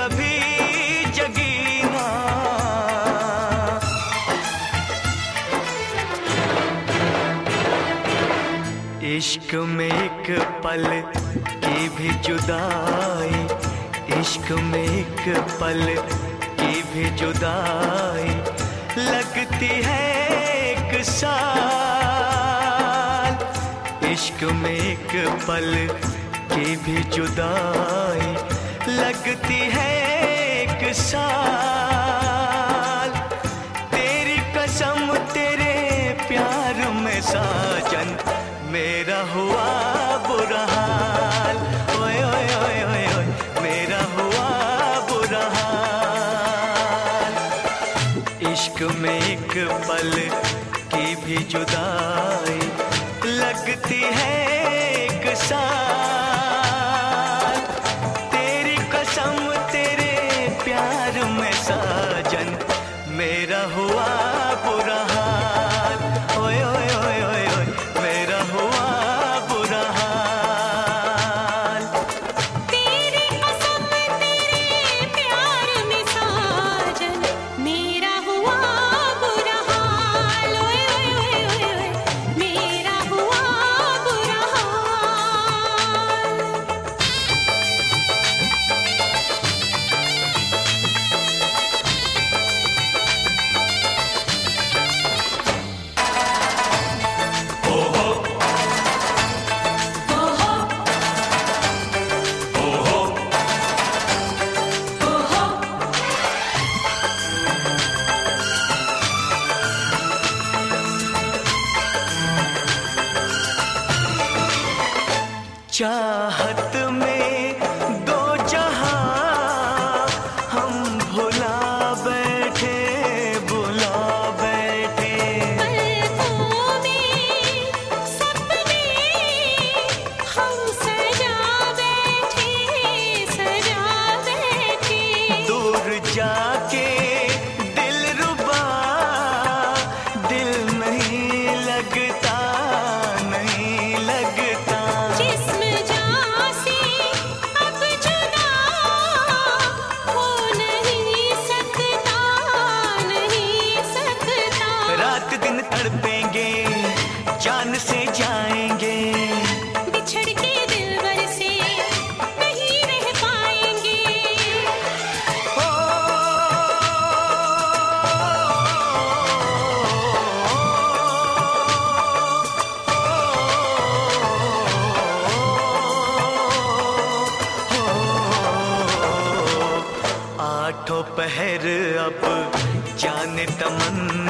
कभी जगी इश्क में एक पल की भी जुदाई, इश्क में एक पल की भी जुदाई, लगती है एक साल। इश्क में एक पल की भी जुदाई लगती है एक साल। तेरी कसम तेरे प्यार में साजन, मेरा हुआ बुरा हाल। ओए ओए ओए ओए ओए, मेरा हुआ बुरा हाल। इश्क में एक पल की भी जुदाई, लगती है एक साल। हुआ John. रात दिन तड़पेंगे जान से जाएँगे बिछड़ के दिलबर से नहीं रह पाएँगे ओ, आठों पहर अब जाने तमन्ना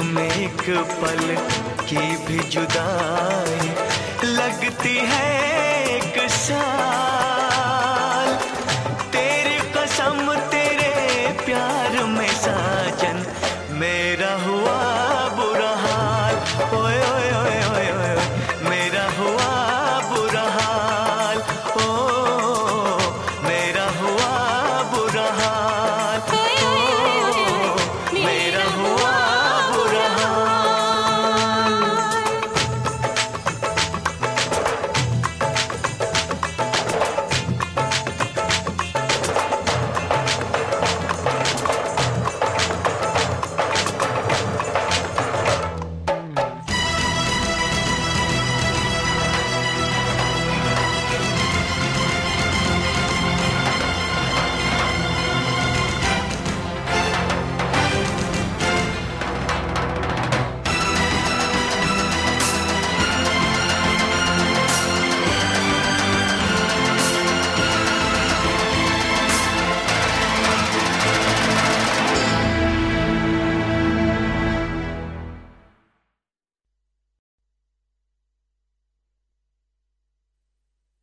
हाल इश्क में एक पल की भी जुदाई लगती है।